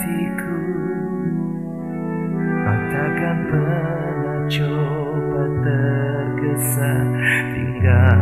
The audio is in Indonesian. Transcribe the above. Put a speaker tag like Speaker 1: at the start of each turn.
Speaker 1: hatiku. Kau takkan pernah coba tergesa tinggal